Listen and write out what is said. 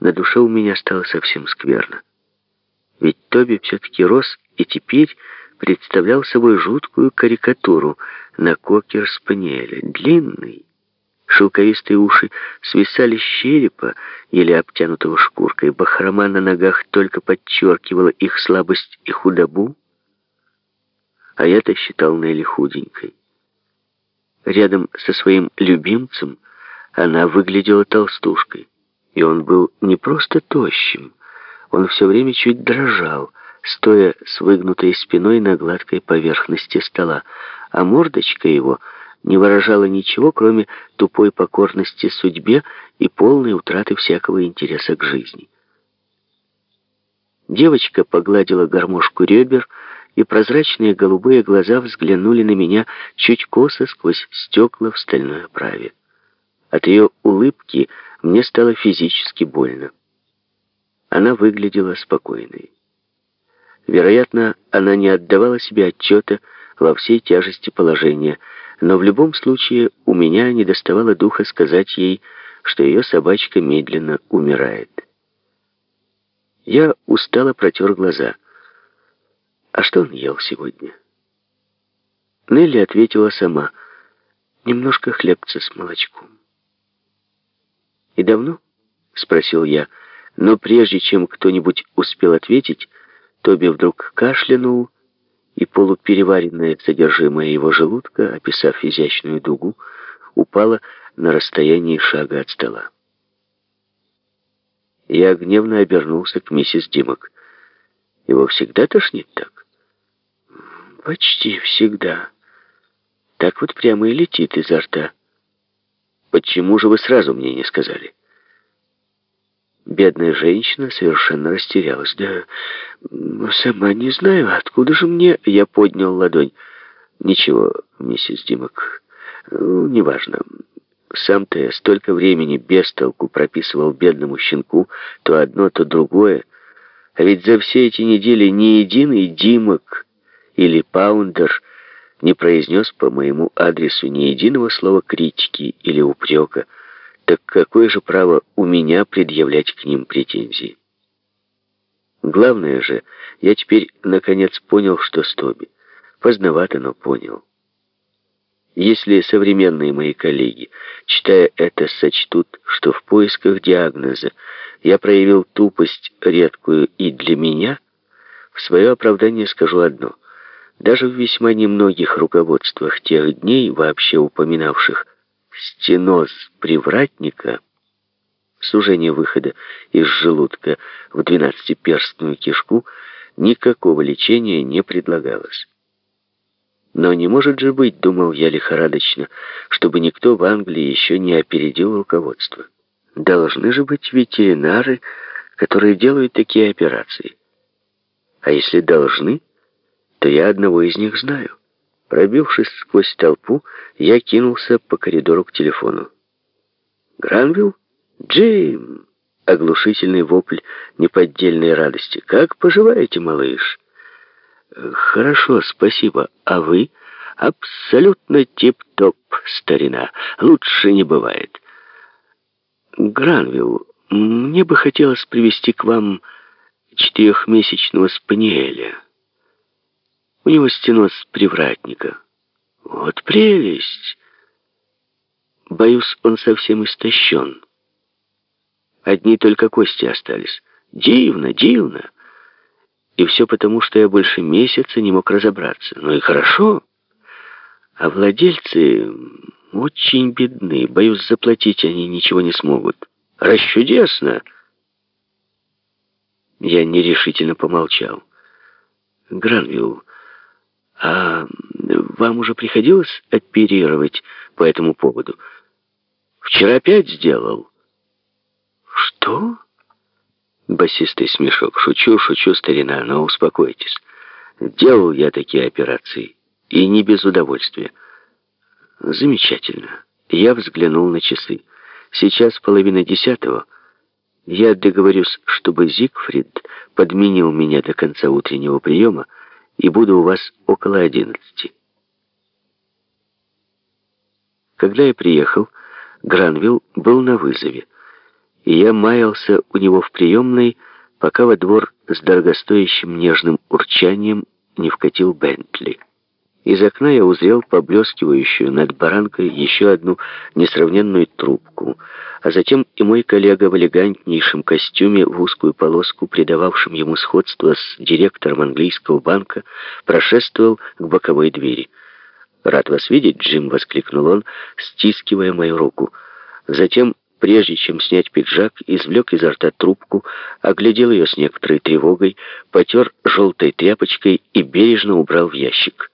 на душе у меня стало совсем скверно. Ведь Тоби все-таки рос и теперь представлял собой жуткую карикатуру на кокер-спаниеля. Длинный, шелковистые уши свисали с черепа, еле обтянутого шкуркой, бахрома на ногах только подчеркивала их слабость и худобу, а я-то считал Нелли худенькой. Рядом со своим любимцем она выглядела толстушкой, и он был не просто тощим, он все время чуть дрожал, стоя с выгнутой спиной на гладкой поверхности стола, а мордочка его не выражала ничего, кроме тупой покорности судьбе и полной утраты всякого интереса к жизни. Девочка погладила гармошку ребер, и прозрачные голубые глаза взглянули на меня чуть косо сквозь стекла в стальной оправе. От ее улыбки мне стало физически больно. Она выглядела спокойной. Вероятно, она не отдавала себе отчета во всей тяжести положения, но в любом случае у меня не доставало духа сказать ей, что ее собачка медленно умирает. Я устало протер глаза. «А что он ел сегодня?» Нелли ответила сама. «Немножко хлебца с молочком». «И давно?» — спросил я. Но прежде чем кто-нибудь успел ответить, Тоби вдруг кашлянул, и полупереваренное содержимое его желудка, описав изящную дугу, упало на расстоянии шага от стола. Я гневно обернулся к миссис Димок. Его всегда тошнит так? Почти всегда. Так вот прямо и летит изо рта. Почему же вы сразу мне не сказали? Бедная женщина совершенно растерялась. «Да сама не знаю, откуда же мне...» Я поднял ладонь. «Ничего, миссис Димок, ну, неважно. Сам-то я столько времени без толку прописывал бедному щенку то одно, то другое. А ведь за все эти недели ни единый Димок или Паундер не произнес по моему адресу ни единого слова критики или упрека. Так какое же право у меня предъявлять к ним претензии? Главное же, я теперь наконец понял, что с Тоби. Поздновато, но понял. Если современные мои коллеги, читая это, сочтут, что в поисках диагноза я проявил тупость редкую и для меня, в свое оправдание скажу одно. Даже в весьма немногих руководствах тех дней, вообще упоминавших стеноз привратника, сужение выхода из желудка в двенадцатиперстную кишку, никакого лечения не предлагалось. Но не может же быть, думал я лихорадочно, чтобы никто в Англии еще не опередил руководство. Должны же быть ветеринары, которые делают такие операции. А если должны, то я одного из них знаю. Пробившись сквозь толпу, я кинулся по коридору к телефону. «Гранвилл? Джейм!» Оглушительный вопль неподдельной радости. «Как поживаете, малыш?» «Хорошо, спасибо. А вы?» «Абсолютно тип-топ, старина. Лучше не бывает». «Гранвилл, мне бы хотелось привести к вам четырехмесячного спаниеля». У него стеноз привратника. Вот прелесть! Боюсь, он совсем истощен. Одни только кости остались. Дивно, дивно. И все потому, что я больше месяца не мог разобраться. Ну и хорошо. А владельцы очень бедны. Боюсь, заплатить они ничего не смогут. Расчудесно! Я нерешительно помолчал. Гранвилл, а вам уже приходилось оперировать по этому поводу? Вчера опять сделал. Что? Басистый смешок. Шучу, шучу, старина, но успокойтесь. Делал я такие операции. И не без удовольствия. Замечательно. Я взглянул на часы. Сейчас половина десятого. Я договорюсь, чтобы Зигфрид подменил меня до конца утреннего приема, и буду у вас около одиннадцати. Когда я приехал, Гранвилл был на вызове, и я маялся у него в приемной, пока во двор с дорогостоящим нежным урчанием не вкатил Бентли. Из окна я узрел поблескивающую над баранкой еще одну несравненную трубку, а затем и мой коллега в элегантнейшем костюме в узкую полоску, придававшем ему сходство с директором английского банка, прошествовал к боковой двери. «Рад вас видеть, Джим!» — воскликнул он, стискивая мою руку. Затем прежде чем снять пиджак, извлек изо рта трубку, оглядел ее с некоторой тревогой, потер желтой тряпочкой и бережно убрал в ящик.